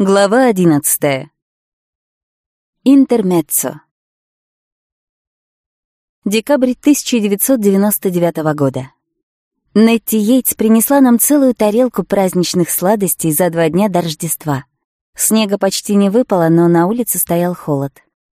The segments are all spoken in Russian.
Глава одиннадцатая. Интермеццо. Декабрь 1999 года. Нетти Йейтс принесла нам целую тарелку праздничных сладостей за два дня до Рождества. Снега почти не выпало, но на улице стоял холод.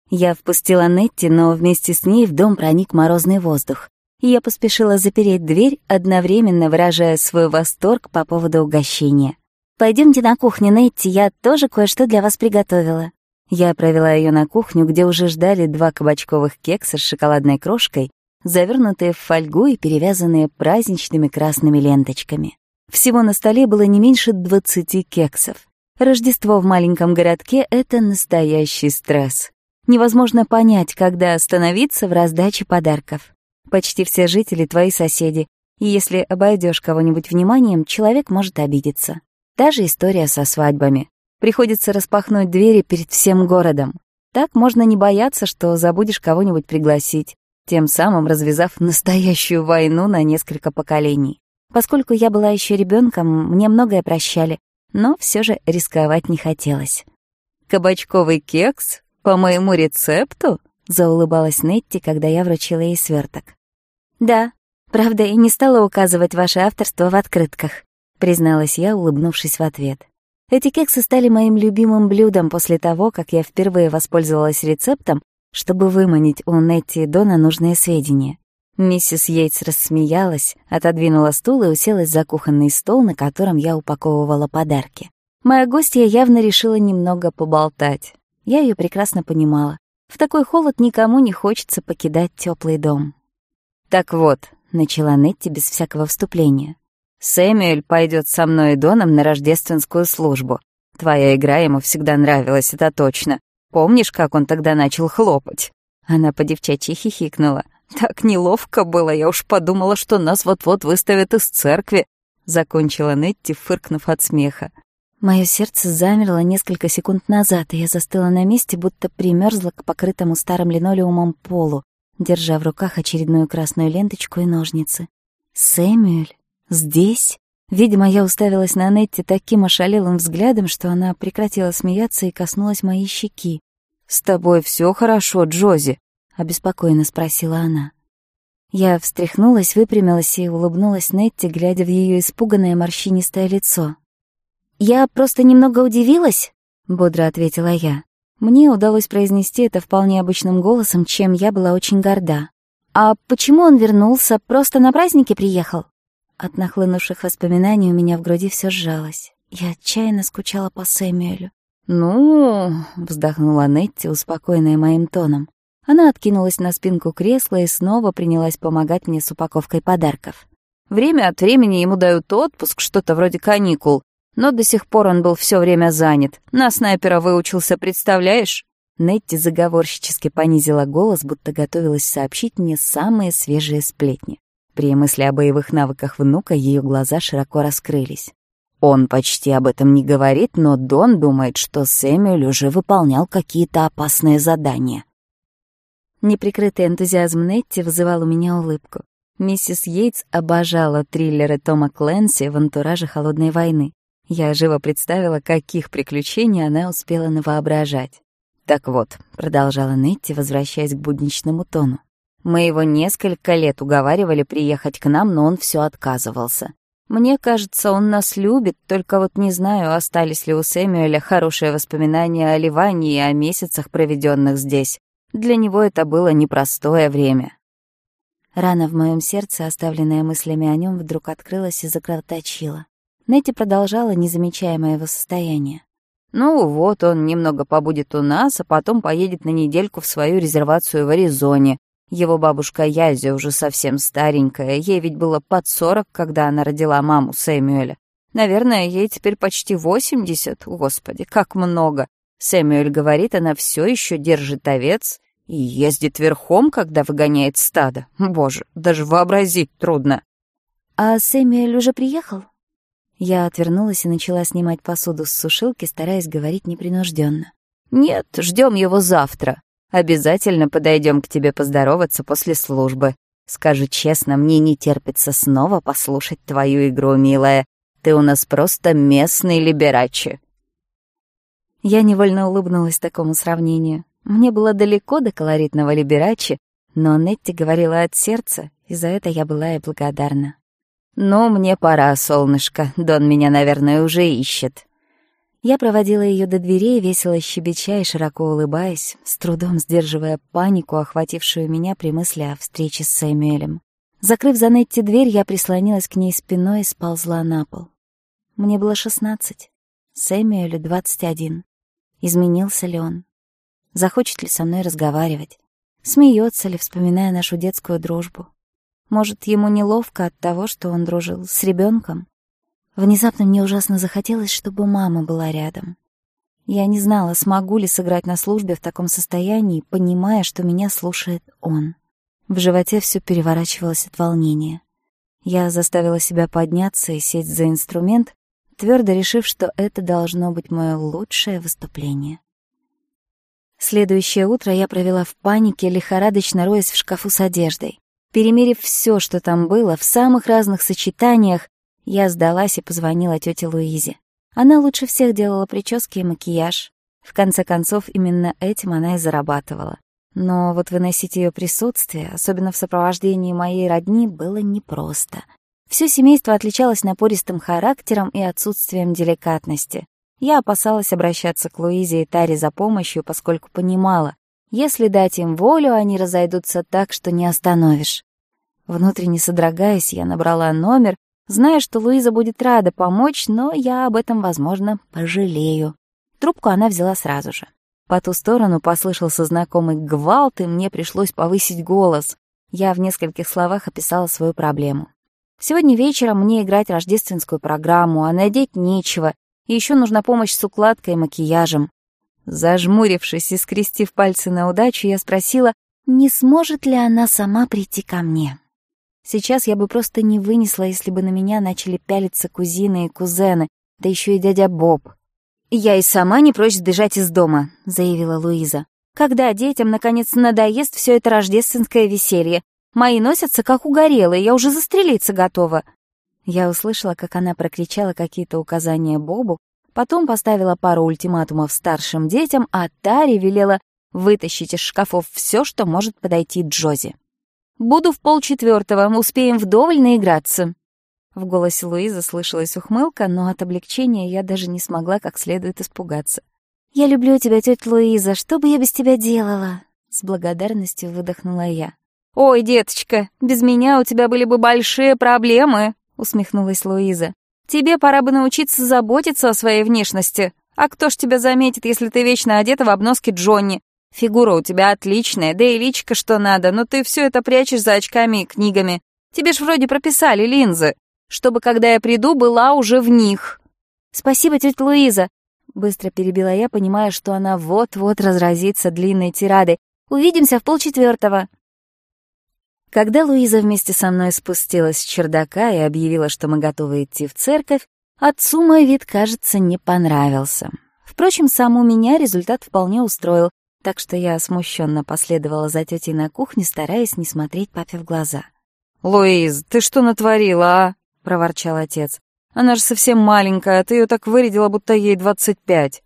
Я впустила Нетти, но вместе с ней в дом проник морозный воздух. я поспешила запереть дверь, одновременно выражая свой восторг по поводу угощения. «Пойдемте на кухню, Нетти, я тоже кое-что для вас приготовила». Я провела ее на кухню, где уже ждали два кабачковых кекса с шоколадной крошкой, завернутые в фольгу и перевязанные праздничными красными ленточками. Всего на столе было не меньше двадцати кексов. Рождество в маленьком городке — это настоящий стресс. Невозможно понять, когда остановиться в раздаче подарков. Почти все жители — твои соседи, и если обойдешь кого-нибудь вниманием, человек может обидеться. Даже история со свадьбами. Приходится распахнуть двери перед всем городом. Так можно не бояться, что забудешь кого-нибудь пригласить, тем самым развязав настоящую войну на несколько поколений. Поскольку я была еще ребенком, мне многое прощали, но все же рисковать не хотелось. «Кабачковый кекс? По моему рецепту?» — заулыбалась Нетти, когда я вручила ей сверток. «Да, правда, и не стала указывать ваше авторство в открытках», призналась я, улыбнувшись в ответ. Эти кексы стали моим любимым блюдом после того, как я впервые воспользовалась рецептом, чтобы выманить у Нетти и Дона нужные сведения. Миссис Йейтс рассмеялась, отодвинула стул и уселась за кухонный стол, на котором я упаковывала подарки. Моя гостья явно решила немного поболтать. Я ее прекрасно понимала. В такой холод никому не хочется покидать теплый дом. «Так вот», — начала Нетти без всякого вступления, Сэмюэль пойдет со мной и Доном на рождественскую службу. Твоя игра ему всегда нравилась, это точно. Помнишь, как он тогда начал хлопать?» Она по девчачьи хихикнула. «Так неловко было, я уж подумала, что нас вот-вот выставят из церкви», — закончила Нетти, фыркнув от смеха. Мое сердце замерло несколько секунд назад, и я застыла на месте, будто примерзла к покрытому старым линолеумом полу, держа в руках очередную красную ленточку и ножницы. «Сэмюэль?» «Здесь?» Видимо, я уставилась на Нетти таким ошалелым взглядом, что она прекратила смеяться и коснулась моей щеки. «С тобой все хорошо, Джози?» — обеспокоенно спросила она. Я встряхнулась, выпрямилась и улыбнулась Нетти, глядя в ее испуганное морщинистое лицо. «Я просто немного удивилась», — бодро ответила я. Мне удалось произнести это вполне обычным голосом, чем я была очень горда. «А почему он вернулся? Просто на праздники приехал?» От нахлынувших воспоминаний у меня в груди все сжалось. Я отчаянно скучала по Сэмюэлю. «Ну...» — вздохнула Нетти, успокоенная моим тоном. Она откинулась на спинку кресла и снова принялась помогать мне с упаковкой подарков. Время от времени ему дают отпуск, что-то вроде каникул. Но до сих пор он был все время занят. На снайпера выучился, представляешь? Нетти заговорщически понизила голос, будто готовилась сообщить мне самые свежие сплетни. При мысли о боевых навыках внука ее глаза широко раскрылись. Он почти об этом не говорит, но Дон думает, что Сэмюэль уже выполнял какие-то опасные задания. Неприкрытый энтузиазм Нетти вызывал у меня улыбку. Миссис Йейтс обожала триллеры Тома Кленси в антураже «Холодной войны». Я живо представила, каких приключений она успела навоображать. «Так вот», — продолжала Нетти, возвращаясь к будничному тону, мы его несколько лет уговаривали приехать к нам, но он все отказывался. Мне кажется, он нас любит, только вот не знаю, остались ли у Сэмюэля хорошие воспоминания о Ливане и о месяцах, проведенных здесь. Для него это было непростое время. Рана в моем сердце, оставленная мыслями о нем, вдруг открылась и закроточила. Нэти продолжала, не замечая моего состояния. «Ну вот, он немного побудет у нас, а потом поедет на недельку в свою резервацию в Аризоне, его бабушка Язи уже совсем старенькая, ей ведь было под сорок, когда она родила маму Сэмюэля. Наверное, ей теперь почти восемьдесят. Господи, как много. Сэмюэль говорит, она все еще держит овец и ездит верхом, когда выгоняет стадо. Боже, даже вообразить трудно. А Сэмюэль уже приехал? Я отвернулась и начала снимать посуду с сушилки, стараясь говорить непринужденно. Нет, ждем его завтра. Обязательно подойдем к тебе поздороваться после службы. Скажу честно, мне не терпится снова послушать твою игру, милая. Ты у нас просто местный либерачи». Я невольно улыбнулась такому сравнению. Мне было далеко до колоритного либерачи, но Нетти говорила от сердца, и за это я была и благодарна. «Ну, мне пора, солнышко. Дон меня, наверное, уже ищет». Я проводила ее до дверей, весело щебеча и широко улыбаясь, с трудом сдерживая панику, охватившую меня при мысли о встрече с Сэмюэлем. Закрыв за Нетти дверь, я прислонилась к ней спиной и сползла на пол. Мне было шестнадцать, Сэмюэлю двадцать один. Изменился ли он? Захочет ли со мной разговаривать? Смеется ли, вспоминая нашу детскую дружбу? Может, ему неловко от того, что он дружил с ребенком? Внезапно мне ужасно захотелось, чтобы мама была рядом. Я не знала, смогу ли сыграть на службе в таком состоянии, понимая, что меня слушает он. В животе все переворачивалось от волнения. Я заставила себя подняться и сесть за инструмент, твердо решив, что это должно быть мое лучшее выступление. Следующее утро я провела в панике, лихорадочно роясь в шкафу с одеждой, перемерив все, что там было, в самых разных сочетаниях, я сдалась и позвонила тете Луизе. Она лучше всех делала прически и макияж. В конце концов, именно этим она и зарабатывала. Но вот выносить ее присутствие, особенно в сопровождении моей родни, было непросто. Все семейство отличалось напористым характером и отсутствием деликатности. Я опасалась обращаться к Луизе и Таре за помощью, поскольку понимала, если дать им волю, они разойдутся так, что не остановишь. Внутренне содрогаясь, я набрала номер зная, что Луиза будет рада помочь, но я об этом, возможно, пожалею. Трубку она взяла сразу же. По ту сторону послышался знакомый гвалт, и мне пришлось повысить голос. Я в нескольких словах описала свою проблему. Сегодня вечером мне играть рождественскую программу, а надеть нечего. И еще нужна помощь с укладкой и макияжем. Зажмурившись и скрестив пальцы на удачу, я спросила, не сможет ли она сама прийти ко мне. Сейчас я бы просто не вынесла, если бы на меня начали пялиться кузины и кузены, да еще и дядя Боб. «Я и сама не прочь сбежать из дома», — заявила Луиза. «Когда детям, наконец, надоест все это рождественское веселье? Мои носятся, как угорелые, я уже застрелиться готова». Я услышала, как она прокричала какие-то указания Бобу, потом поставила пару ультиматумов старшим детям, а Тари велела вытащить из шкафов все, что может подойти Джози. Буду в полчетвертого, успеем вдоволь наиграться». В голосе Луизы слышалась ухмылка, но от облегчения я даже не смогла как следует испугаться. «Я люблю тебя, тетя Луиза, что бы я без тебя делала?» С благодарностью выдохнула я. «Ой, деточка, без меня у тебя были бы большие проблемы», усмехнулась Луиза. «Тебе пора бы научиться заботиться о своей внешности. А кто ж тебя заметит, если ты вечно одета в обноске Джонни? Фигура у тебя отличная, да и личка что надо, но ты все это прячешь за очками и книгами. Тебе ж вроде прописали линзы, чтобы, когда я приду, была уже в них». «Спасибо, тетя Луиза», — быстро перебила я, понимая, что она вот-вот разразится длинной тирадой. «Увидимся в полчетвертого». Когда Луиза вместе со мной спустилась с чердака и объявила, что мы готовы идти в церковь, отцу мой вид, кажется, не понравился. Впрочем, саму меня результат вполне устроил так что я смущенно последовала за тетей на кухню, стараясь не смотреть папе в глаза. «Луиз, ты что натворила, а?» — проворчал отец. «Она же совсем маленькая, а ты ее так вырядила, будто ей двадцать пять».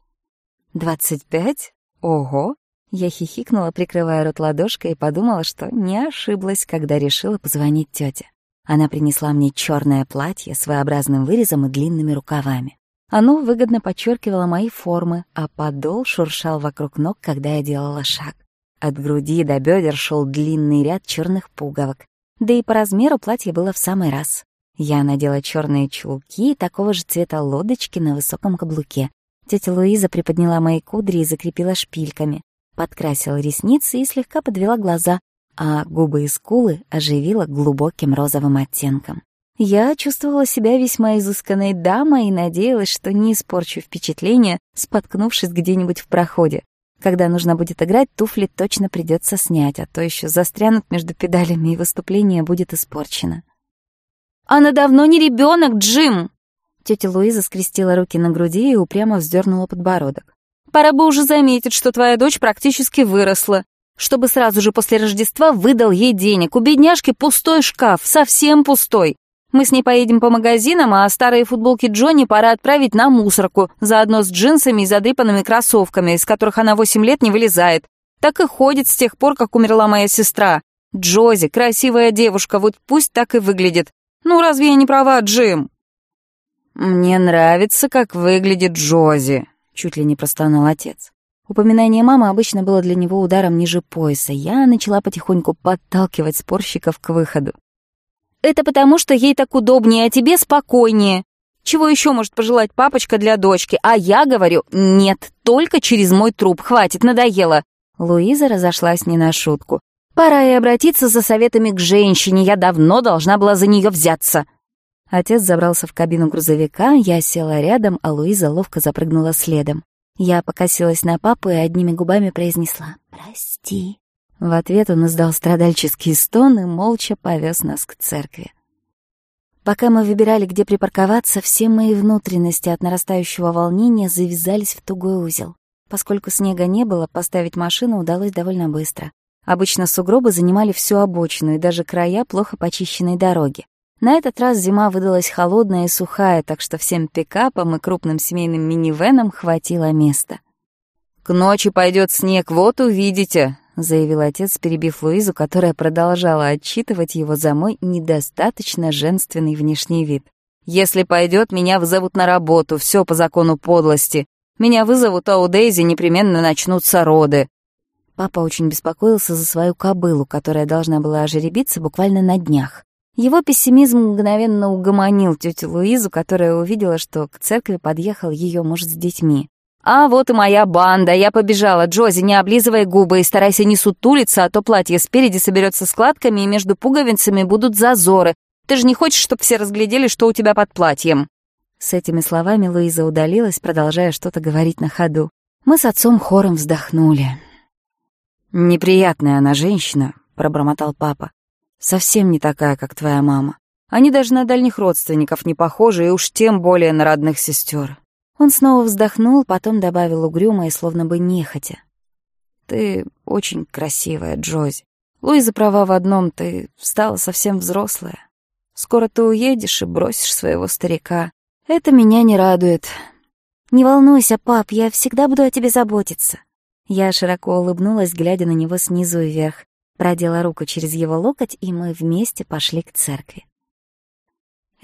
«Двадцать пять? Ого!» Я хихикнула, прикрывая рот ладошкой, и подумала, что не ошиблась, когда решила позвонить тете. Она принесла мне черное платье с своеобразным вырезом и длинными рукавами. Оно выгодно подчеркивало мои формы, а подол шуршал вокруг ног, когда я делала шаг. От груди до бедер шел длинный ряд черных пуговок. Да и по размеру платье было в самый раз. Я надела черные чулки и такого же цвета лодочки на высоком каблуке. Тетя Луиза приподняла мои кудри и закрепила шпильками. Подкрасила ресницы и слегка подвела глаза, а губы и скулы оживила глубоким розовым оттенком. Я чувствовала себя весьма изысканной дамой и надеялась, что не испорчу впечатление, споткнувшись где-нибудь в проходе. Когда нужно будет играть, туфли точно придется снять, а то еще застрянут между педалями, и выступление будет испорчено. «Она давно не ребенок, Джим!» Тетя Луиза скрестила руки на груди и упрямо вздернула подбородок. «Пора бы уже заметить, что твоя дочь практически выросла. Чтобы сразу же после Рождества выдал ей денег. У бедняжки пустой шкаф, совсем пустой. Мы с ней поедем по магазинам, а старые футболки Джонни пора отправить на мусорку, заодно с джинсами и задрипанными кроссовками, из которых она 8 лет не вылезает. Так и ходит с тех пор, как умерла моя сестра. Джози, красивая девушка, вот пусть так и выглядит. Ну разве я не права, Джим? «Мне нравится, как выглядит Джози», — чуть ли не простонал отец. Упоминание мамы обычно было для него ударом ниже пояса. Я начала потихоньку подталкивать спорщиков к выходу. Это потому, что ей так удобнее, а тебе спокойнее. Чего еще может пожелать папочка для дочки? А я говорю, нет, только через мой труп, хватит, надоело». Луиза разошлась не на шутку. «Пора и обратиться за советами к женщине, я давно должна была за нее взяться». Отец забрался в кабину грузовика, я села рядом, а Луиза ловко запрыгнула следом. Я покосилась на папу и одними губами произнесла «Прости». В ответ он издал страдальческий стон и молча повез нас к церкви. Пока мы выбирали, где припарковаться, все мои внутренности от нарастающего волнения завязались в тугой узел. Поскольку снега не было, поставить машину удалось довольно быстро. Обычно сугробы занимали всю обочину и даже края плохо почищенной дороги. На этот раз зима выдалась холодная и сухая, так что всем пикапам и крупным семейным минивенам хватило места. «К ночи пойдет снег, вот увидите», — заявил отец, перебив Луизу, которая продолжала отчитывать его за мой недостаточно женственный внешний вид. «Если пойдет, меня вызовут на работу, все по закону подлости. Меня вызовут, а у Дейзи непременно начнутся роды». Папа очень беспокоился за свою кобылу, которая должна была ожеребиться буквально на днях. Его пессимизм мгновенно угомонил тетю Луизу, которая увидела, что к церкви подъехал ее муж с детьми. А вот и моя банда. Я побежала. Джози, не облизывая губы и старайся не сутулиться, а то платье спереди соберется складками, и между пуговицами будут зазоры. Ты же не хочешь, чтобы все разглядели, что у тебя под платьем?» С этими словами Луиза удалилась, продолжая что-то говорить на ходу. Мы с отцом хором вздохнули. «Неприятная она женщина», — пробормотал папа. «Совсем не такая, как твоя мама. Они даже на дальних родственников не похожи, и уж тем более на родных сестер. Он снова вздохнул, потом добавил угрюмо и словно бы нехотя. «Ты очень красивая, Джози. Луиза права в одном, ты стала совсем взрослая. Скоро ты уедешь и бросишь своего старика. Это меня не радует». «Не волнуйся, пап, я всегда буду о тебе заботиться». Я широко улыбнулась, глядя на него снизу вверх продела руку через его локоть, и мы вместе пошли к церкви.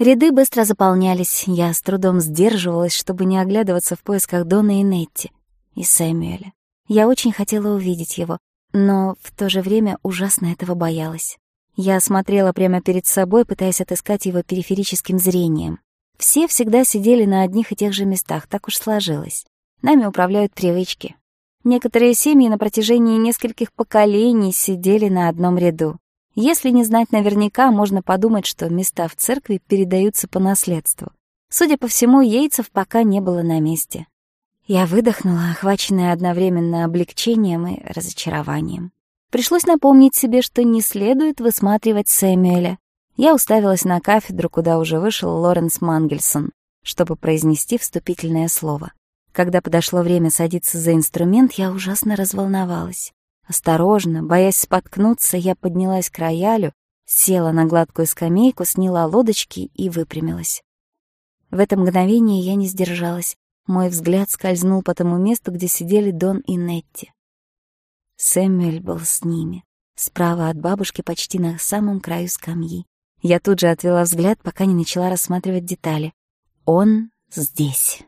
Ряды быстро заполнялись, я с трудом сдерживалась, чтобы не оглядываться в поисках Дона и Нетти, и Сэмюэля. Я очень хотела увидеть его, но в то же время ужасно этого боялась. Я смотрела прямо перед собой, пытаясь отыскать его периферическим зрением. Все всегда сидели на одних и тех же местах, так уж сложилось. Нами управляют привычки. Некоторые семьи на протяжении нескольких поколений сидели на одном ряду. Если не знать наверняка, можно подумать, что места в церкви передаются по наследству. Судя по всему, Яйцев пока не было на месте. Я выдохнула, охваченная одновременно облегчением и разочарованием. Пришлось напомнить себе, что не следует высматривать Сэмюэля. Я уставилась на кафедру, куда уже вышел Лоренс Мангельсон, чтобы произнести вступительное слово. Когда подошло время садиться за инструмент, я ужасно разволновалась. Осторожно, боясь споткнуться, я поднялась к роялю, села на гладкую скамейку, сняла лодочки и выпрямилась. В это мгновение я не сдержалась. Мой взгляд скользнул по тому месту, где сидели Дон и Нетти. Сэмюэль был с ними, справа от бабушки, почти на самом краю скамьи. Я тут же отвела взгляд, пока не начала рассматривать детали. Он здесь.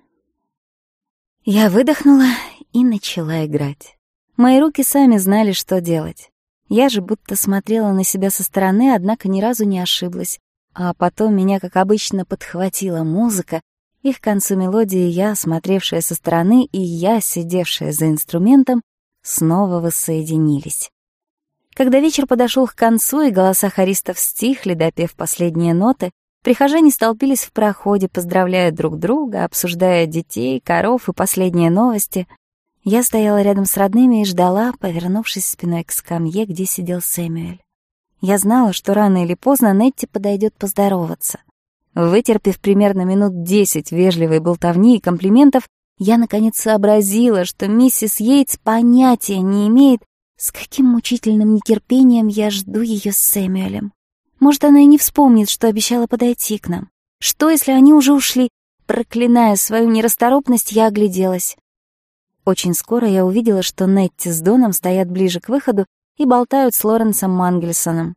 Я выдохнула и начала играть. Мои руки сами знали, что делать. Я же будто смотрела на себя со стороны, однако ни разу не ошиблась. А потом меня, как обычно, подхватила музыка, и к концу мелодии я, смотревшая со стороны, и я, сидевшая за инструментом, снова воссоединились. Когда вечер подошел к концу, и голоса хористов стихли, допев последние ноты, прихожане столпились в проходе, поздравляя друг друга, обсуждая детей, коров и последние новости — я стояла рядом с родными и ждала, повернувшись спиной к скамье, где сидел Сэмюэль. Я знала, что рано или поздно Нетти подойдет поздороваться. Вытерпев примерно минут десять вежливой болтовни и комплиментов, я наконец сообразила, что миссис Йейтс понятия не имеет, с каким мучительным нетерпением я жду ее с Сэмюэлем. Может, она и не вспомнит, что обещала подойти к нам. Что, если они уже ушли? Проклиная свою нерасторопность, я огляделась. Очень скоро я увидела, что Нетти с Доном стоят ближе к выходу и болтают с Лоренсом Мангельсоном.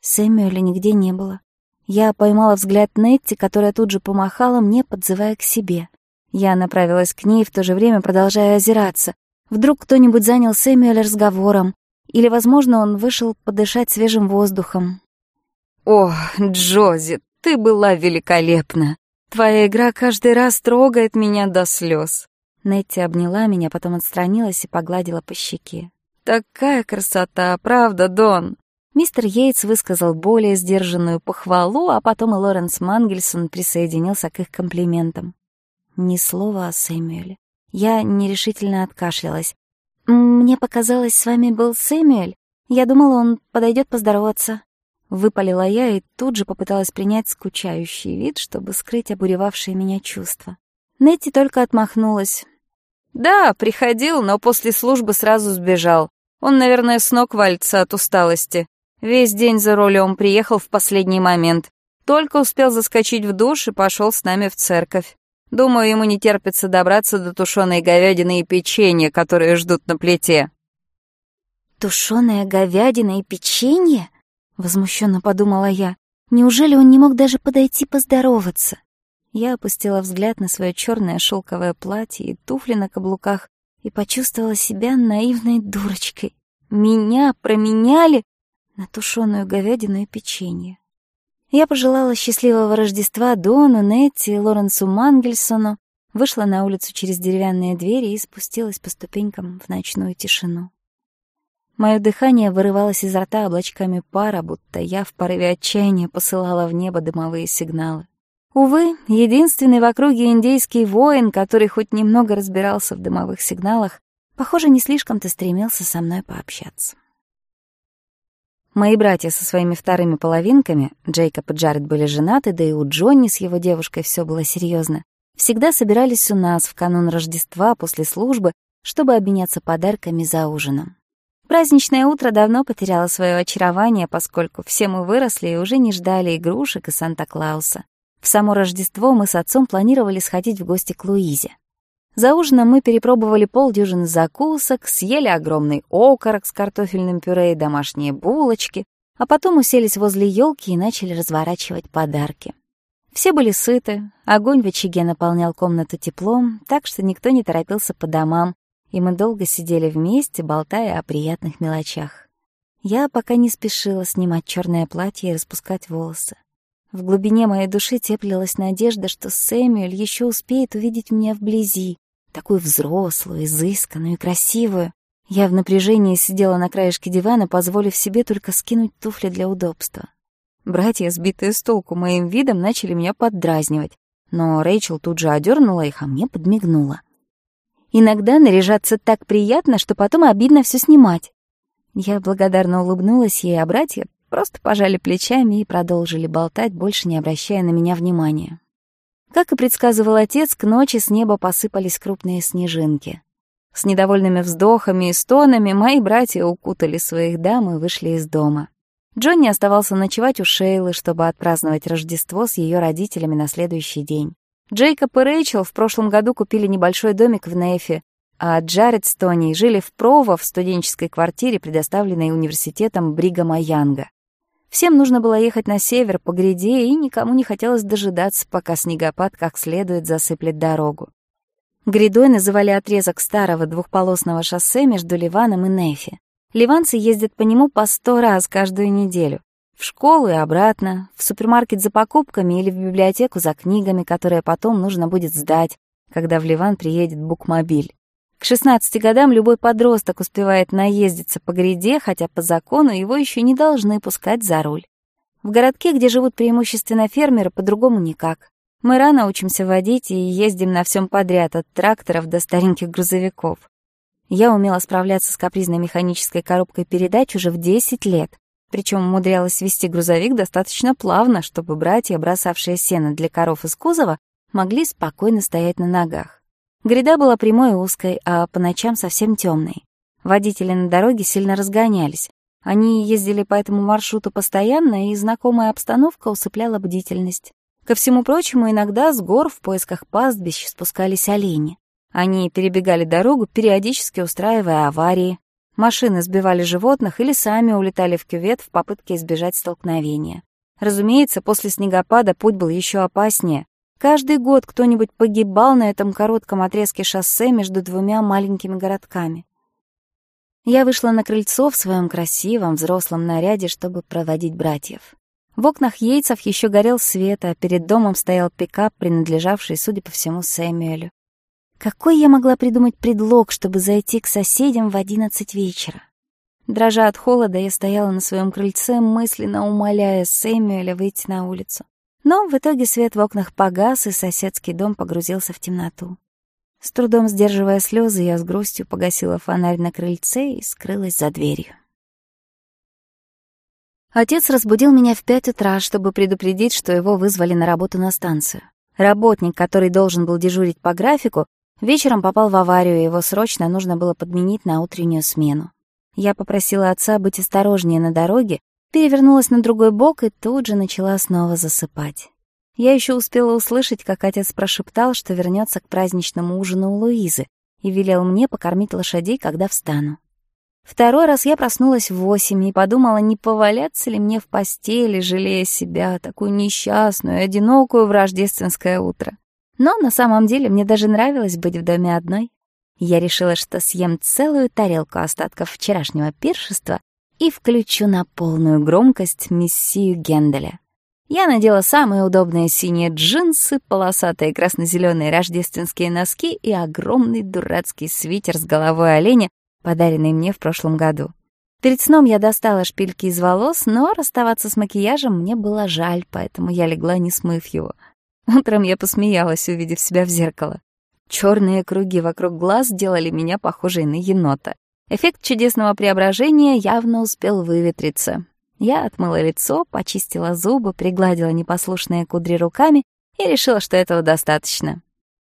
Сэмюэля нигде не было. Я поймала взгляд Нетти, которая тут же помахала мне, подзывая к себе. Я направилась к ней, в то же время продолжая озираться. Вдруг кто-нибудь занял Сэмюэля разговором, или, возможно, он вышел подышать свежим воздухом. «О, Джози, ты была великолепна! Твоя игра каждый раз трогает меня до слез. Нетти обняла меня, потом отстранилась и погладила по щеке. «Такая красота, правда, Дон?» Мистер Йейтс высказал более сдержанную похвалу, а потом и Лоренс Мангельсон присоединился к их комплиментам. Ни слова о Сэмюэле. Я нерешительно откашлялась. «Мне показалось, с вами был Сэмюэль. Я думала, он подойдет поздороваться». Выпалила я и тут же попыталась принять скучающий вид, чтобы скрыть обуревавшие меня чувства. Нетти только отмахнулась. Да, приходил, но после службы сразу сбежал. Он, наверное, с ног вальца от усталости. Весь день за рулем приехал в последний момент. Только успел заскочить в душ и пошел с нами в церковь. Думаю, ему не терпится добраться до тушеной говядины и печенья, которые ждут на плите. «Тушеная говядина и печенье?» — возмущенно подумала я. «Неужели он не мог даже подойти поздороваться?» Я опустила взгляд на свое черное шелковое платье и туфли на каблуках и почувствовала себя наивной дурочкой. Меня променяли на тушеную говядину и печенье. Я пожелала счастливого Рождества Дону, Нетти, Лоренсу Мангельсону, вышла на улицу через деревянные двери и спустилась по ступенькам в ночную тишину. Мое дыхание вырывалось изо рта облачками пара, будто я в порыве отчаяния посылала в небо дымовые сигналы. Увы, единственный в округе индейский воин, который хоть немного разбирался в дымовых сигналах, похоже, не слишком-то стремился со мной пообщаться. Мои братья со своими вторыми половинками, Джейкоб и Джаред были женаты, да и у Джонни с его девушкой все было серьезно. всегда собирались у нас в канун Рождества после службы, чтобы обменяться подарками за ужином. Праздничное утро давно потеряло свое очарование, поскольку все мы выросли и уже не ждали игрушек и Санта-Клауса. В само Рождество мы с отцом планировали сходить в гости к Луизе. За ужином мы перепробовали полдюжины закусок, съели огромный окорок с картофельным пюре и домашние булочки, а потом уселись возле елки и начали разворачивать подарки. Все были сыты, огонь в очаге наполнял комнату теплом, так что никто не торопился по домам, и мы долго сидели вместе, болтая о приятных мелочах. Я пока не спешила снимать черное платье и распускать волосы. В глубине моей души теплилась надежда, что Сэмюэль еще успеет увидеть меня вблизи, такую взрослую, изысканную и красивую. Я в напряжении сидела на краешке дивана, позволив себе только скинуть туфли для удобства. Братья, сбитые с толку моим видом, начали меня поддразнивать, но Рэйчел тут же одернула их, а мне подмигнула. Иногда наряжаться так приятно, что потом обидно все снимать. Я благодарно улыбнулась ей, а братья Просто пожали плечами и продолжили болтать, больше не обращая на меня внимания. Как и предсказывал отец, к ночи с неба посыпались крупные снежинки. С недовольными вздохами и стонами мои братья укутали своих дам и вышли из дома. Джонни оставался ночевать у Шейлы, чтобы отпраздновать Рождество с ее родителями на следующий день. Джейкоб и Рэйчел в прошлом году купили небольшой домик в Нефе, а Джаред с Тони жили в Прово в студенческой квартире, предоставленной университетом Бригама Янга. Всем нужно было ехать на север по гряде, и никому не хотелось дожидаться, пока снегопад как следует засыплет дорогу. Грядой называли отрезок старого двухполосного шоссе между Ливаном и Нефи. Ливанцы ездят по нему по сто раз каждую неделю. В школу и обратно, в супермаркет за покупками или в библиотеку за книгами, которые потом нужно будет сдать, когда в Ливан приедет букмобиль. К 16 годам любой подросток успевает наездиться по гряде, хотя по закону его еще не должны пускать за руль. В городке, где живут преимущественно фермеры, по-другому никак. Мы рано учимся водить и ездим на всем подряд, от тракторов до стареньких грузовиков. Я умела справляться с капризной механической коробкой передач уже в 10 лет, причем умудрялась вести грузовик достаточно плавно, чтобы братья, бросавшие сено для коров из кузова, могли спокойно стоять на ногах. Гряда была прямой и узкой, а по ночам совсем темной. Водители на дороге сильно разгонялись. Они ездили по этому маршруту постоянно, и знакомая обстановка усыпляла бдительность. Ко всему прочему, иногда с гор в поисках пастбищ спускались олени. Они перебегали дорогу, периодически устраивая аварии. Машины сбивали животных или сами улетали в кювет в попытке избежать столкновения. Разумеется, после снегопада путь был еще опаснее. Каждый год кто-нибудь погибал на этом коротком отрезке шоссе между двумя маленькими городками. Я вышла на крыльцо в своем красивом взрослом наряде, чтобы проводить братьев. В окнах Яйцев еще горел свет, а перед домом стоял пикап, принадлежавший, судя по всему, Сэмюэлю. Какой я могла придумать предлог, чтобы зайти к соседям в одиннадцать вечера? Дрожа от холода, я стояла на своем крыльце, мысленно умоляя Сэмюэля выйти на улицу. Но в итоге свет в окнах погас, и соседский дом погрузился в темноту. С трудом сдерживая слезы, я с грустью погасила фонарь на крыльце и скрылась за дверью. Отец разбудил меня в пять утра, чтобы предупредить, что его вызвали на работу на станцию. Работник, который должен был дежурить по графику, вечером попал в аварию, и его срочно нужно было подменить на утреннюю смену. Я попросила отца быть осторожнее на дороге Перевернулась на другой бок и тут же начала снова засыпать. Я еще успела услышать, как отец прошептал, что вернется к праздничному ужину у Луизы и велел мне покормить лошадей, когда встану. Второй раз я проснулась в восемь и подумала, не поваляться ли мне в постели, жалея себя, такую несчастную, одинокую в рождественское утро. Но на самом деле мне даже нравилось быть в доме одной. Я решила, что съем целую тарелку остатков вчерашнего пиршества и включу на полную громкость миссию Генделя. Я надела самые удобные синие джинсы, полосатые красно-зеленые рождественские носки и огромный дурацкий свитер с головой оленя, подаренный мне в прошлом году. Перед сном я достала шпильки из волос, но расставаться с макияжем мне было жаль, поэтому я легла, не смыв его. Утром я посмеялась, увидев себя в зеркало. Черные круги вокруг глаз делали меня похожей на енота. Эффект чудесного преображения явно успел выветриться. Я отмыла лицо, почистила зубы, пригладила непослушные кудри руками и решила, что этого достаточно.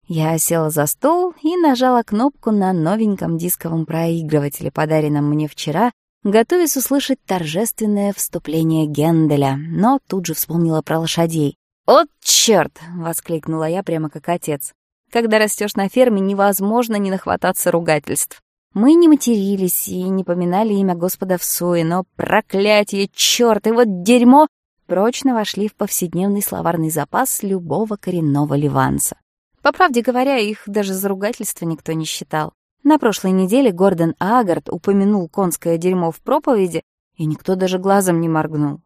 Я села за стол и нажала кнопку на новеньком дисковом проигрывателе, подаренном мне вчера, готовясь услышать торжественное вступление Генделя, но тут же вспомнила про лошадей. «От чёрт! воскликнула я прямо как отец. «Когда растёшь на ферме, невозможно не нахвататься ругательств. Мы не матерились и не поминали имя Господа в суе, но проклятие, черт, и вот дерьмо прочно вошли в повседневный словарный запас любого коренного ливанца. По правде говоря, их даже за ругательство никто не считал. На прошлой неделе Гордон Агард упомянул конское дерьмо в проповеди, и никто даже глазом не моргнул.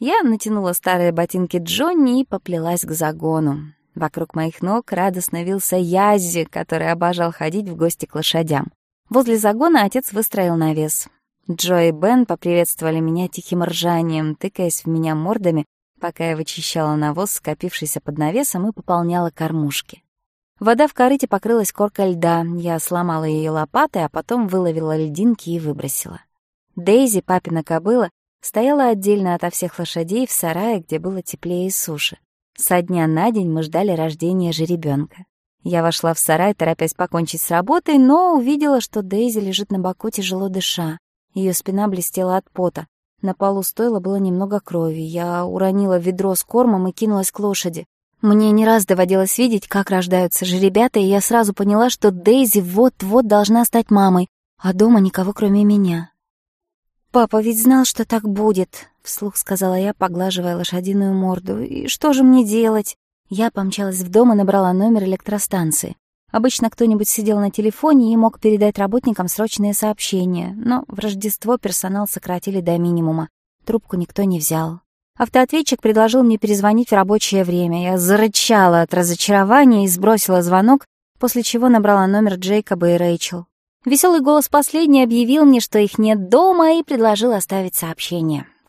Я натянула старые ботинки Джонни и поплелась к загону. Вокруг моих ног радостно вился Яззи, который обожал ходить в гости к лошадям. Возле загона отец выстроил навес. Джо и Бен поприветствовали меня тихим ржанием, тыкаясь в меня мордами, пока я вычищала навоз, скопившийся под навесом, и пополняла кормушки. Вода в корыте покрылась коркой льда, я сломала ее лопатой, а потом выловила льдинки и выбросила. Дейзи, папина кобыла, стояла отдельно ото всех лошадей в сарае, где было теплее и суше. Со дня на день мы ждали рождения жеребенка. Я вошла в сарай, торопясь покончить с работой, но увидела, что Дейзи лежит на боку, тяжело дыша. Ее спина блестела от пота. На полу стойла было немного крови. Я уронила ведро с кормом и кинулась к лошади. Мне не раз доводилось видеть, как рождаются жеребята, и я сразу поняла, что Дейзи вот-вот должна стать мамой, а дома никого, кроме меня. «Папа ведь знал, что так будет», — вслух сказала я, поглаживая лошадиную морду. «И что же мне делать?» Я помчалась в дом и набрала номер электростанции. Обычно кто-нибудь сидел на телефоне и мог передать работникам срочные сообщения, но в Рождество персонал сократили до минимума. Трубку никто не взял. Автоответчик предложил мне перезвонить в рабочее время. Я зарычала от разочарования и сбросила звонок, после чего набрала номер Джейкоба и Рэйчел. Веселый голос последний объявил мне, что их нет дома,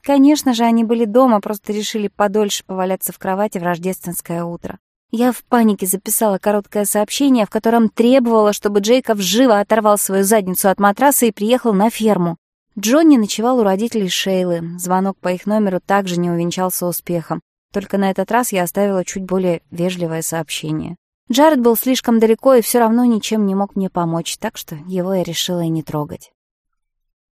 Конечно же, они были дома, просто решили подольше поваляться в кровати в рождественское утро. Я в панике записала короткое сообщение, в котором требовала, чтобы Джейкоб живо оторвал свою задницу от матраса и приехал на ферму. Джонни ночевал у родителей Шейлы. Звонок по их номеру также не увенчался успехом. Только на этот раз я оставила чуть более вежливое сообщение. Джаред был слишком далеко и все равно ничем не мог мне помочь, так что его я решила и не трогать.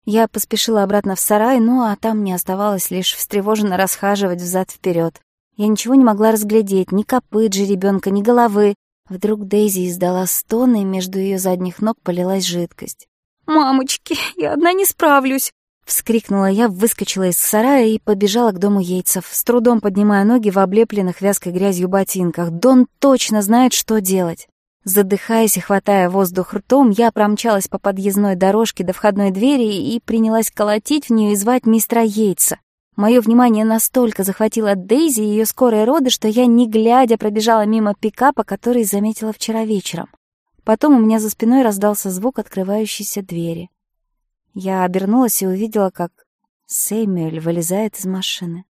Я поспешила обратно в сарай, ну а там мне оставалось лишь встревоженно расхаживать взад вперед. Я ничего не могла разглядеть, ни копыт же ребенка, ни головы. Вдруг Дейзи издала стон, и между ее задних ног полилась жидкость. «Мамочки, я одна не справлюсь!» Вскрикнула я, выскочила из сарая и побежала к дому яйцев, с трудом поднимая ноги в облепленных вязкой грязью ботинках. Дон точно знает, что делать. Задыхаясь и хватая воздух ртом, я промчалась по подъездной дорожке до входной двери и принялась колотить в нее и звать мистера Йейтса. Мое внимание настолько захватило Дейзи и ее скорые роды, что я, не глядя, пробежала мимо пикапа, который заметила вчера вечером. Потом у меня за спиной раздался звук открывающейся двери. Я обернулась и увидела, как Сэмюэль вылезает из машины.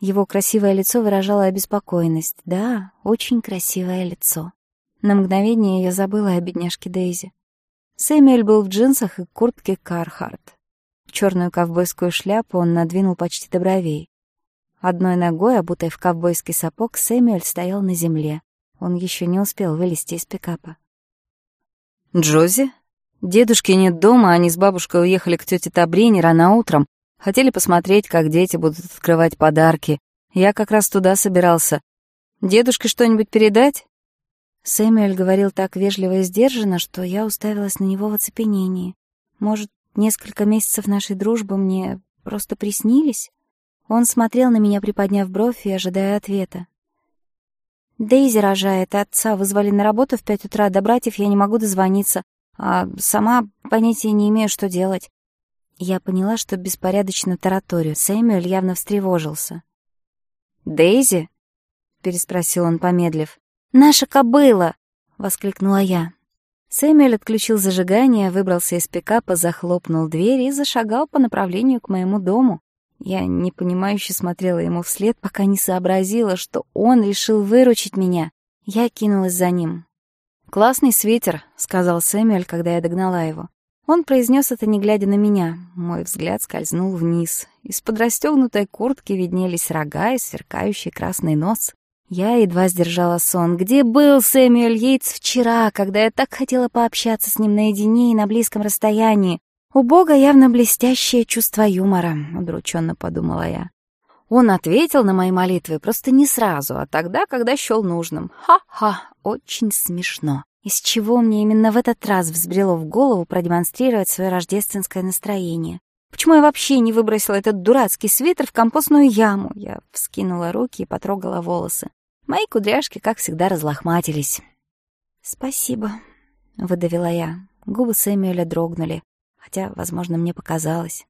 Его красивое лицо выражало обеспокоенность. Да, очень красивое лицо. На мгновение я забыла о бедняжке Дейзи. Сэмюэль был в джинсах и куртке Кархарт. Черную ковбойскую шляпу он надвинул почти до бровей. Одной ногой, обутой в ковбойский сапог, Сэмюэль стоял на земле. Он еще не успел вылезти из пикапа. «Джози? Дедушки нет дома, они с бабушкой уехали к тете Табрине рано утром. Хотели посмотреть, как дети будут открывать подарки. Я как раз туда собирался. Дедушке что-нибудь передать?» Сэмюэль говорил так вежливо и сдержанно, что я уставилась на него в оцепенении. Может, несколько месяцев нашей дружбы мне просто приснились? Он смотрел на меня, приподняв бровь и ожидая ответа. «Дейзи рожает, отца вызвали на работу в пять утра, до братьев я не могу дозвониться, а сама понятия не имею, что делать». Я поняла, что беспорядочно тараторю. Сэмюэль явно встревожился. «Дейзи?» — переспросил он, помедлив. «Наша кобыла!» — воскликнула я. Сэмюэль отключил зажигание, выбрался из пикапа, захлопнул дверь и зашагал по направлению к моему дому. Я непонимающе смотрела ему вслед, пока не сообразила, что он решил выручить меня. Я кинулась за ним. «Классный свитер», — сказал Сэмюэль, когда я догнала его. Он произнес это, не глядя на меня. Мой взгляд скользнул вниз. Из-под расстёгнутой куртки виднелись рога и сверкающий красный нос. Я едва сдержала сон. Где был Сэмюэль Йейтс вчера, когда я так хотела пообщаться с ним наедине и на близком расстоянии? У Бога явно блестящее чувство юмора, удрученно подумала я. Он ответил на мои молитвы просто не сразу, а тогда, когда счел нужным. Ха-ха, очень смешно. Из чего мне именно в этот раз взбрело в голову продемонстрировать свое рождественское настроение? Почему я вообще не выбросила этот дурацкий свитер в компостную яму? Я вскинула руки и потрогала волосы. Мои кудряшки, как всегда, разлохматились. «Спасибо», — выдавила я. Губы Сэмюэля дрогнули, хотя, возможно, мне показалось.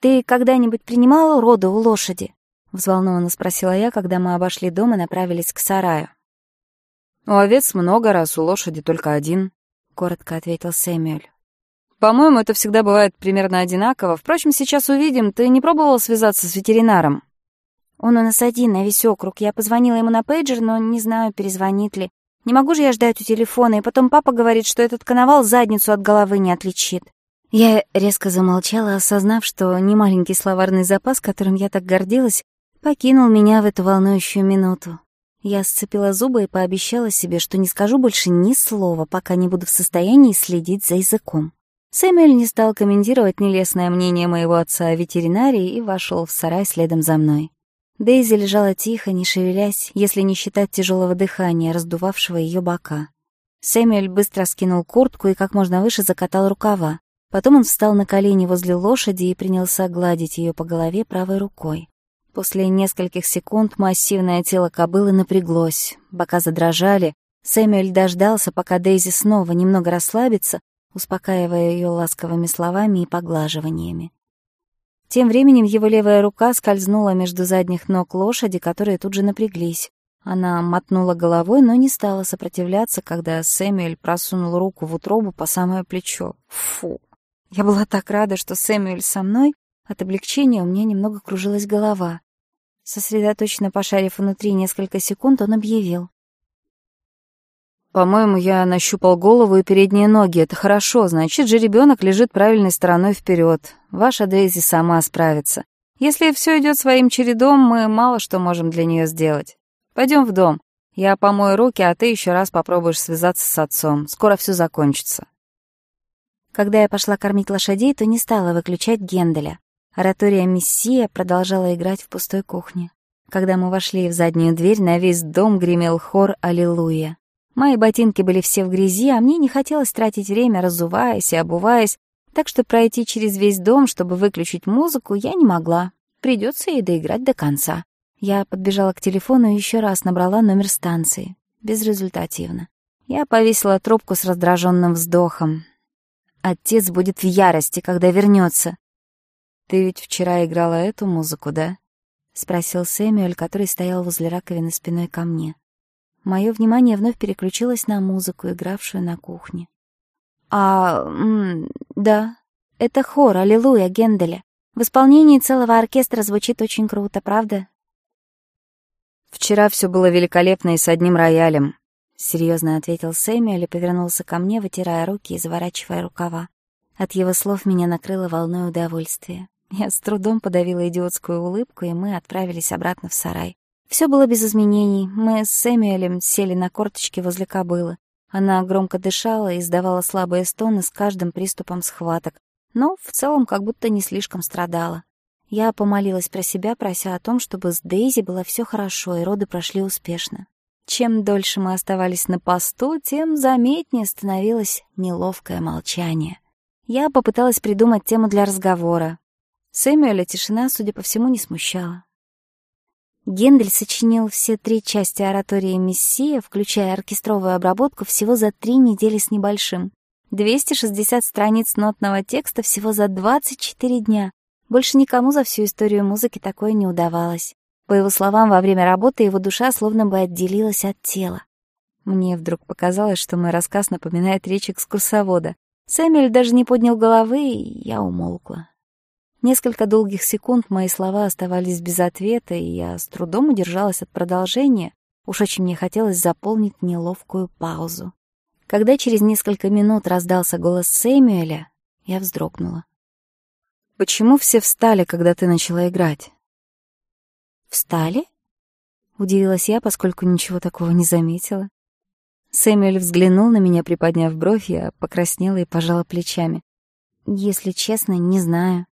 «Ты когда-нибудь принимала роды у лошади?» — взволнованно спросила я, когда мы обошли дом и направились к сараю. «У овец много раз, у лошади только один», — коротко ответил Сэмюэль. По-моему, это всегда бывает примерно одинаково. Впрочем, сейчас увидим. Ты не пробовала связаться с ветеринаром? Он у нас один, на весь округ. Я позвонила ему на пейджер, но не знаю, перезвонит ли. Не могу же я ждать у телефона, и потом папа говорит, что этот коновал задницу от головы не отличит. Я резко замолчала, осознав, что немаленький словарный запас, которым я так гордилась, покинул меня в эту волнующую минуту. Я сцепила зубы и пообещала себе, что не скажу больше ни слова, пока не буду в состоянии следить за языком. Сэмюэль не стал комментировать нелестное мнение моего отца о ветеринарии и вошел в сарай следом за мной. Дейзи лежала тихо, не шевелясь, если не считать тяжелого дыхания, раздувавшего ее бока. Сэмюэль быстро скинул куртку и как можно выше закатал рукава. Потом он встал на колени возле лошади и принялся гладить ее по голове правой рукой. После нескольких секунд массивное тело кобылы напряглось, бока задрожали. Сэмюэль дождался, пока Дейзи снова немного расслабится, успокаивая ее ласковыми словами и поглаживаниями. Тем временем его левая рука скользнула между задних ног лошади, которые тут же напряглись. Она мотнула головой, но не стала сопротивляться, когда Сэмюэль просунул руку в утробу по самое плечо. Фу! Я была так рада, что Сэмюэль со мной. От облегчения у меня немного кружилась По-моему, я нащупал голову и передние ноги. Это хорошо, значит, же ребенок лежит правильной стороной вперед. Ваша Дейзи сама справится. Если все идет своим чередом, мы мало что можем для нее сделать. Пойдем в дом. Я помою руки, а ты еще раз попробуешь связаться с отцом. Скоро все закончится. Когда я пошла кормить лошадей, то не стала выключать Генделя. Оратория «Мессия» продолжала играть в пустой кухне. Когда мы вошли в заднюю дверь, на весь дом гремел хор «Аллилуйя». Мои ботинки были все в грязи, а мне не хотелось тратить время, разуваясь и обуваясь, так что пройти через весь дом, чтобы выключить музыку, я не могла. Придется ей доиграть до конца. Я подбежала к телефону и еще раз набрала номер станции. Безрезультативно. Я повесила трубку с раздраженным вздохом. Отец будет в ярости, когда вернется. «Ты ведь вчера играла эту музыку, да?» — спросил Сэмюэль, который стоял возле раковины спиной ко мне. Мое внимание вновь переключилось на музыку, игравшую на кухне. «А... да, это хор «Аллилуйя» Генделя. В исполнении целого оркестра звучит очень круто, правда?» «Вчера все было великолепно и с одним роялем», — серьезно ответил Сэмюэль и повернулся ко мне, вытирая руки и заворачивая рукава. От его слов меня накрыло волной удовольствия. Я с трудом подавила идиотскую улыбку, и мы отправились обратно в сарай. Все было без изменений. Мы с Сэмюэлем сели на корточки возле кобылы. Она громко дышала и издавала слабые стоны с каждым приступом схваток, но в целом как будто не слишком страдала. Я помолилась про себя, прося о том, чтобы с Дейзи было все хорошо и роды прошли успешно. Чем дольше мы оставались на посту, тем заметнее становилось неловкое молчание. Я попыталась придумать тему для разговора. Сэмюэля тишина, судя по всему, не смущала. Гендель сочинил все три части оратории «Мессия», включая оркестровую обработку, всего за три недели с небольшим. 260 страниц нотного текста всего за 24 дня. Больше никому за всю историю музыки такое не удавалось. По его словам, во время работы его душа словно бы отделилась от тела. Мне вдруг показалось, что мой рассказ напоминает речь экскурсовода. Сэмюэль даже не поднял головы, и я умолкла. Несколько долгих секунд мои слова оставались без ответа, и я с трудом удержалась от продолжения. Уж очень мне хотелось заполнить неловкую паузу. Когда через несколько минут раздался голос Сэмюэля, я вздрогнула. «Почему все встали, когда ты начала играть?» «Встали?» — удивилась я, поскольку ничего такого не заметила. Сэмюэль взглянул на меня, приподняв бровь, я покраснела и пожала плечами. «Если честно, не знаю».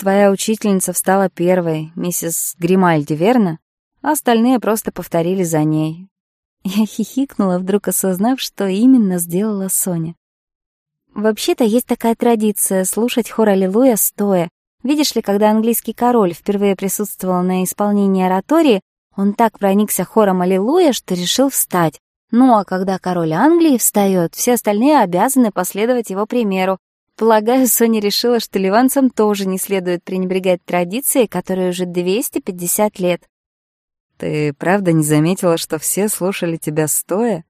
Твоя учительница встала первой, миссис Гримальди, верно? А остальные просто повторили за ней. Я хихикнула, вдруг осознав, что именно сделала Соня. Вообще-то есть такая традиция — слушать хор «Аллилуйя» стоя. Видишь ли, когда английский король впервые присутствовал на исполнении оратории, он так проникся хором «Аллилуйя», что решил встать. Ну а когда король Англии встает, все остальные обязаны последовать его примеру, Полагаю, Соня решила, что ливанцам тоже не следует пренебрегать традиции, которой уже 250 лет. «Ты правда не заметила, что все слушали тебя стоя?»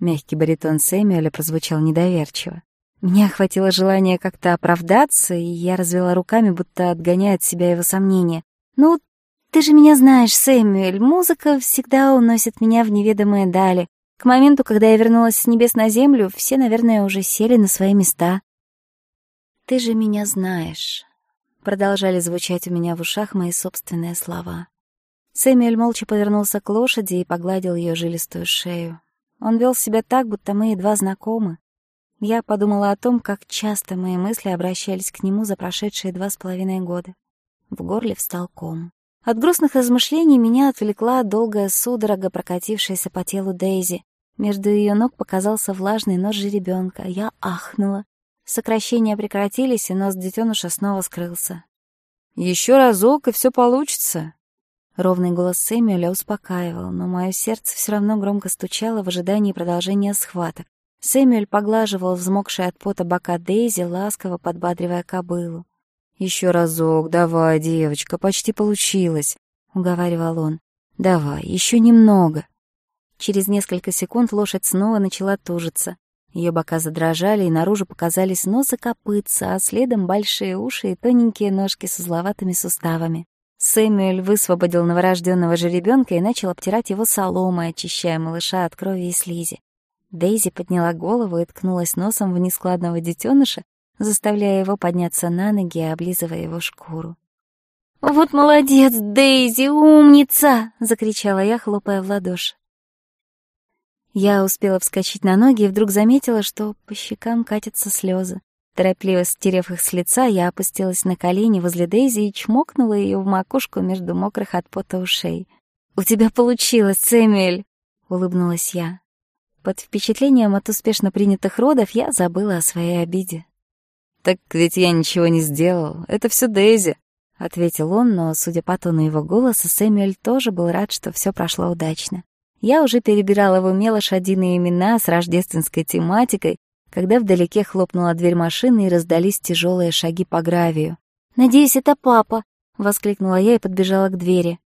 Мягкий баритон Сэмюэля прозвучал недоверчиво. Меня охватило желание как-то оправдаться, и я развела руками, будто отгоняя от себя его сомнения. «Ну, ты же меня знаешь, Сэмюэль, музыка всегда уносит меня в неведомые дали. К моменту, когда я вернулась с небес на землю, все, наверное, уже сели на свои места». «Ты же меня знаешь», — продолжали звучать у меня в ушах мои собственные слова. Сэмюэль молча повернулся к лошади и погладил ее жилистую шею. Он вел себя так, будто мы едва знакомы. Я подумала о том, как часто мои мысли обращались к нему за прошедшие два с половиной года. В горле встал ком. От грустных размышлений меня отвлекла долгая судорога, прокатившаяся по телу Дейзи. Между ее ног показался влажный нож жеребенка. Я ахнула. Сокращения прекратились, и нос детеныша снова скрылся. «Еще разок, и все получится!» Ровный голос Сэмюэля успокаивал, но мое сердце все равно громко стучало в ожидании продолжения схваток. Сэмюэль поглаживал взмокшие от пота бока Дейзи, ласково подбадривая кобылу. «Еще разок, давай, девочка, почти получилось», — уговаривал он. «Давай, еще немного». Через несколько секунд лошадь снова начала тужиться. Ее бока задрожали, и наружу показались нос и копытца, а следом большие уши и тоненькие ножки с узловатыми суставами. Сэмюэль высвободил новорожденного жеребенка и начал обтирать его соломой, очищая малыша от крови и слизи. Дейзи подняла голову и ткнулась носом в нескладного детеныша, заставляя его подняться на ноги и облизывая его шкуру. «Вот молодец, Дейзи, умница!» — закричала я, хлопая в ладоши. Я успела вскочить на ноги и вдруг заметила, что по щекам катятся слезы. Торопливо стерев их с лица, я опустилась на колени возле Дейзи и чмокнула ее в макушку между мокрых от пота ушей. «У тебя получилось, Сэмюэль!» — улыбнулась я. Под впечатлением от успешно принятых родов я забыла о своей обиде. «Так ведь я ничего не сделал. Это все Дейзи», — ответил он, но, судя по тону его голоса, Сэмюэль тоже был рад, что все прошло удачно. Я уже перебирала в уме лошадиные имена с рождественской тематикой, когда вдалеке хлопнула дверь машины и раздались тяжелые шаги по гравию. «Надеюсь, это папа!» — воскликнула я и подбежала к двери.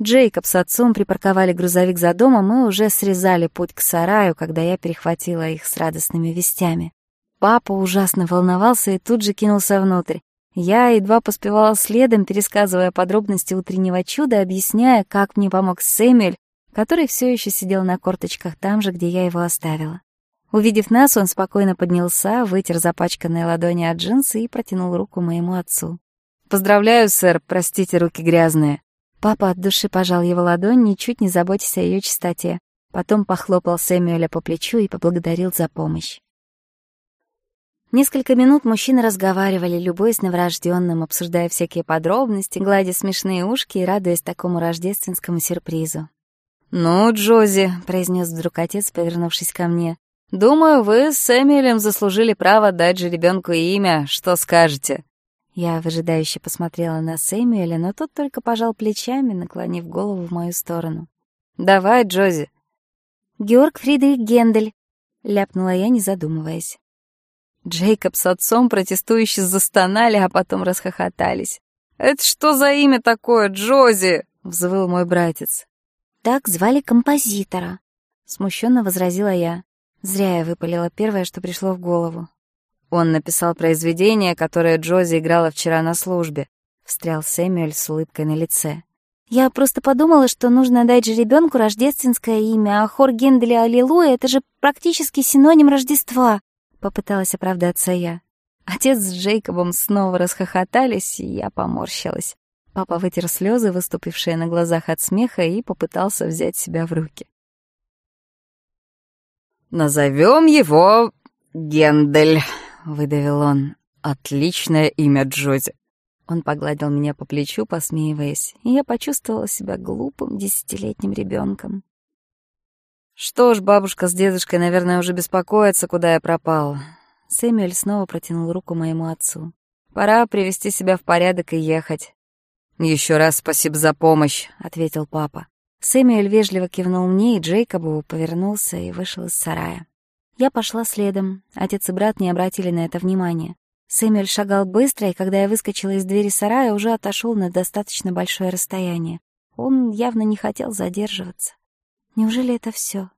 Джейкоб с отцом припарковали грузовик за домом и уже срезали путь к сараю, когда я перехватила их с радостными вестями. Папа ужасно волновался и тут же кинулся внутрь. Я едва поспевала следом, пересказывая подробности утреннего чуда, объясняя, как мне помог Сэмюэль, который все еще сидел на корточках там же, где я его оставила. Увидев нас, он спокойно поднялся, вытер запачканные ладони от джинсы и протянул руку моему отцу. «Поздравляю, сэр, простите, руки грязные». Папа от души пожал его ладонь, ничуть не заботясь о ее чистоте. Потом похлопал Сэмюэля по плечу и поблагодарил за помощь. Несколько минут мужчины разговаривали, любуясь новорожденным, обсуждая всякие подробности, гладя смешные ушки и радуясь такому рождественскому сюрпризу. «Ну, Джози», — произнес вдруг отец, повернувшись ко мне, «думаю, вы с Эмилем заслужили право дать же ребенку имя. Что скажете?» Я выжидающе посмотрела на Сэмюэля, но тот только пожал плечами, наклонив голову в мою сторону. «Давай, Джози». «Георг Фридрих Гендель», — ляпнула я, не задумываясь. Джейкоб с отцом протестующе застонали, а потом расхохотались. «Это что за имя такое, Джози?» — взвыл мой братец. Так звали композитора. Смущенно возразила я. Зря я выпалила первое, что пришло в голову. Он написал произведение, которое Джози играла вчера на службе. Встрял Сэмюэль с улыбкой на лице. Я просто подумала, что нужно дать же ребенку рождественское имя, а хор Генделя «Аллилуйя» — это же практически синоним Рождества, — попыталась оправдаться я. Отец с Джейкобом снова расхохотались, и я поморщилась. Папа вытер слезы, выступившие на глазах от смеха, и попытался взять себя в руки. «Назовем его Гендель», — выдавил он. «Отличное имя Джози». Он погладил меня по плечу, посмеиваясь, и я почувствовала себя глупым десятилетним ребенком. «Что ж, бабушка с дедушкой, наверное, уже беспокоятся, куда я пропал». Сэмюэль снова протянул руку моему отцу. «Пора привести себя в порядок и ехать. «Еще раз спасибо за помощь», — ответил папа. Сэмюэль вежливо кивнул мне, и Джейкобу повернулся и вышел из сарая. Я пошла следом. Отец и брат не обратили на это внимания. Сэмюэль шагал быстро, и когда я выскочила из двери сарая, уже отошел на достаточно большое расстояние. Он явно не хотел задерживаться. Неужели это все?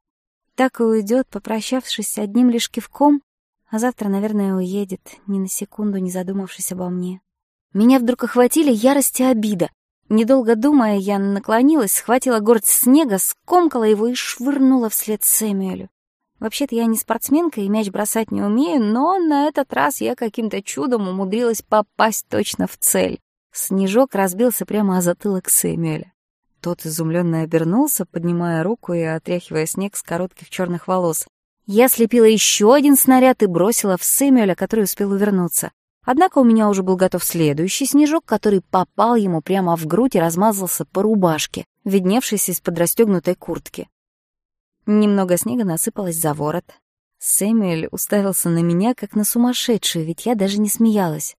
Так и уйдет, попрощавшись одним лишь кивком, а завтра, наверное, уедет, ни на секунду не задумавшись обо мне. Меня вдруг охватили ярость и обида. Недолго думая, я наклонилась, схватила горсть снега, скомкала его и швырнула вслед Сэмюэлю. Вообще-то я не спортсменка и мяч бросать не умею, но на этот раз я каким-то чудом умудрилась попасть точно в цель. Снежок разбился прямо о затылок Сэмюэля. Тот изумленно обернулся, поднимая руку и отряхивая снег с коротких черных волос. Я слепила еще один снаряд и бросила в Сэмюэля, который успел увернуться. Однако у меня уже был готов следующий снежок, который попал ему прямо в грудь и размазался по рубашке, видневшейся из-под расстегнутой куртки. Немного снега насыпалось за ворот. Сэмюэль уставился на меня, как на сумасшедшую, ведь я даже не смеялась.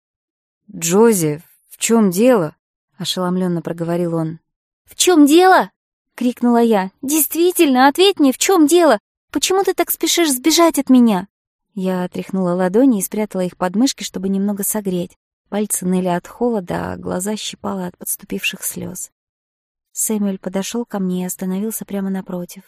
«Джози, в чем дело?» — ошеломленно проговорил он. «В чем дело?» — крикнула я. «Действительно, ответь мне, в чем дело? Почему ты так спешишь сбежать от меня?» Я отряхнула ладони и спрятала их под мышки, чтобы немного согреть. Пальцы ныли от холода, а глаза щипало от подступивших слез. Сэмюэль подошел ко мне и остановился прямо напротив.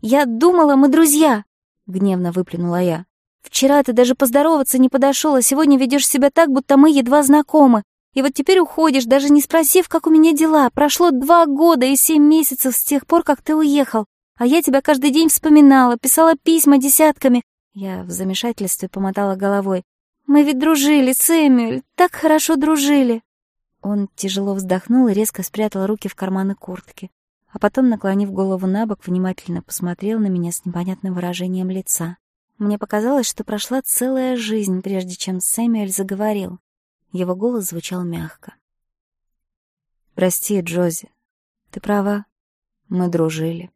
«Я думала, мы друзья!» — гневно выплюнула я. «Вчера ты даже поздороваться не подошел, а сегодня ведешь себя так, будто мы едва знакомы. И вот теперь уходишь, даже не спросив, как у меня дела. Прошло два года и семь месяцев с тех пор, как ты уехал. А я тебя каждый день вспоминала, писала письма десятками, я в замешательстве помотала головой. «Мы ведь дружили, Сэмюэль, так хорошо дружили!» Он тяжело вздохнул и резко спрятал руки в карманы куртки, а потом, наклонив голову на бок, внимательно посмотрел на меня с непонятным выражением лица. Мне показалось, что прошла целая жизнь, прежде чем Сэмюэль заговорил. Его голос звучал мягко. «Прости, Джози, ты права. Мы дружили.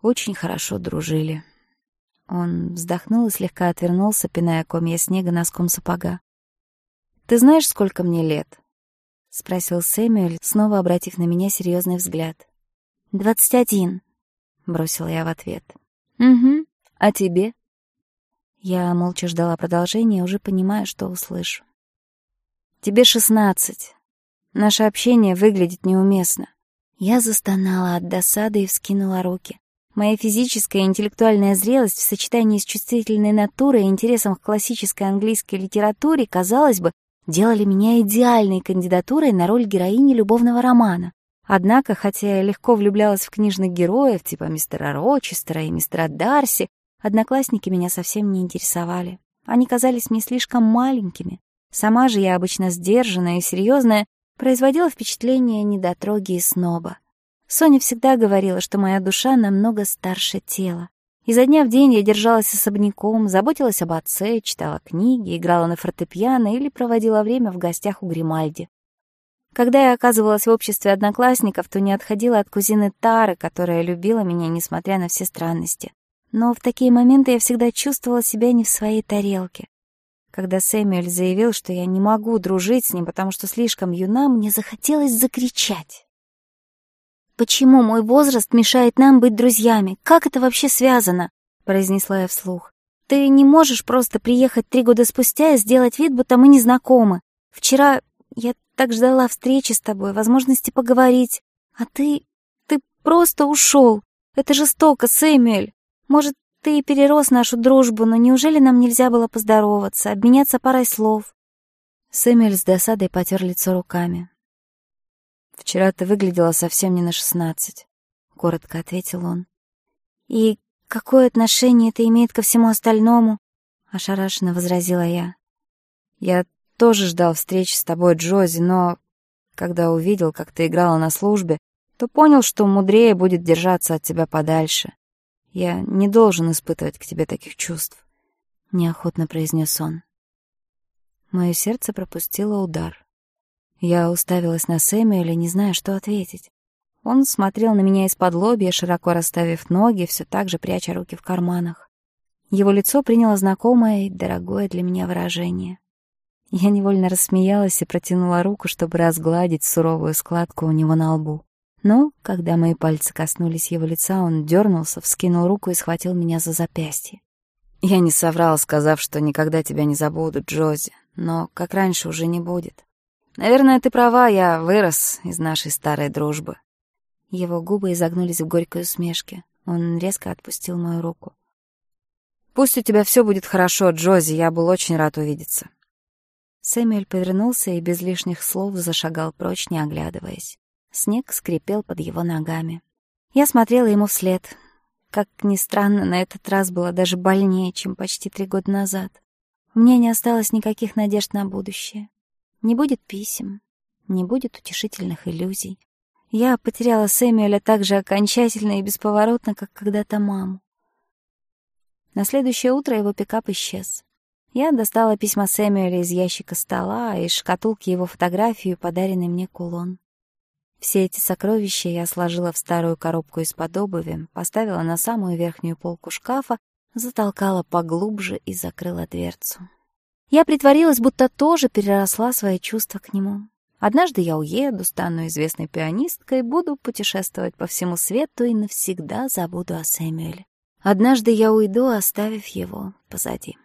Очень хорошо дружили». Он вздохнул и слегка отвернулся, пиная комья снега носком сапога. «Ты знаешь, сколько мне лет?» — спросил Сэмюэль, снова обратив на меня серьезный взгляд. «Двадцать один», — бросила я в ответ. «Угу. А тебе?» Я молча ждала продолжения, уже понимая, что услышу. «Тебе шестнадцать. Наше общение выглядит неуместно». Я застонала от досады и вскинула руки. Моя физическая и интеллектуальная зрелость в сочетании с чувствительной натурой и интересом к классической английской литературе, казалось бы, делали меня идеальной кандидатурой на роль героини любовного романа. Однако, хотя я легко влюблялась в книжных героев типа мистера Рочестера и мистера Дарси, одноклассники меня совсем не интересовали. Они казались мне слишком маленькими. Сама же я обычно сдержанная и серьезная, производила впечатление недотроги и сноба. Соня всегда говорила, что моя душа намного старше тела. И за дня в день я держалась особняком, заботилась об отце, читала книги, играла на фортепиано или проводила время в гостях у Гримальди. Когда я оказывалась в обществе одноклассников, то не отходила от кузины Тары, которая любила меня, несмотря на все странности. Но в такие моменты я всегда чувствовала себя не в своей тарелке. Когда Сэмюэль заявил, что я не могу дружить с ним, потому что слишком юна, мне захотелось закричать. «Почему мой возраст мешает нам быть друзьями? Как это вообще связано?» — произнесла я вслух. «Ты не можешь просто приехать три года спустя и сделать вид, будто мы не знакомы. Вчера я так ждала встречи с тобой, возможности поговорить. А ты... ты просто ушел. Это жестоко, Сэмюэль. Может, ты и перерос нашу дружбу, но неужели нам нельзя было поздороваться, обменяться парой слов?» Сэмюэль с досадой потер лицо руками. «Вчера ты выглядела совсем не на шестнадцать», — коротко ответил он. «И какое отношение это имеет ко всему остальному?» — ошарашенно возразила я. «Я тоже ждал встречи с тобой, Джози, но когда увидел, как ты играла на службе, то понял, что мудрее будет держаться от тебя подальше. Я не должен испытывать к тебе таких чувств», — неохотно произнес он. Мое сердце пропустило удар. Я уставилась на Сэмюэля, не зная, что ответить. Он смотрел на меня из-под лобья, широко расставив ноги, все так же пряча руки в карманах. Его лицо приняло знакомое и дорогое для меня выражение. Я невольно рассмеялась и протянула руку, чтобы разгладить суровую складку у него на лбу. Но, когда мои пальцы коснулись его лица, он дернулся, вскинул руку и схватил меня за запястье. Я не соврал, сказав, что никогда тебя не забуду, Наверное, ты права, я вырос из нашей старой дружбы. Его губы изогнулись в горькой усмешке. Он резко отпустил мою руку. «Пусть у тебя все будет хорошо, Джози, я был очень рад увидеться». Сэмюэль повернулся и без лишних слов зашагал прочь, не оглядываясь. Снег скрипел под его ногами. Я смотрела ему вслед. Как ни странно, на этот раз было даже больнее, чем почти три года назад. У меня не осталось никаких надежд на будущее. Не будет писем, не будет утешительных иллюзий. Я потеряла Сэмюэля так же окончательно и бесповоротно, как когда-то маму. На следующее утро его пикап исчез. Я достала письма Сэмюэля из ящика стола, и из шкатулки его фотографию и подаренный мне кулон. Все эти сокровища я сложила в старую коробку из-под обуви, поставила на самую верхнюю полку шкафа, затолкала поглубже и закрыла дверцу. Я притворилась, будто тоже переросла свои чувства к нему. Однажды я уеду, стану известной пианисткой, буду путешествовать по всему свету и навсегда забуду о Сэмюэле. Однажды я уйду, оставив его позади.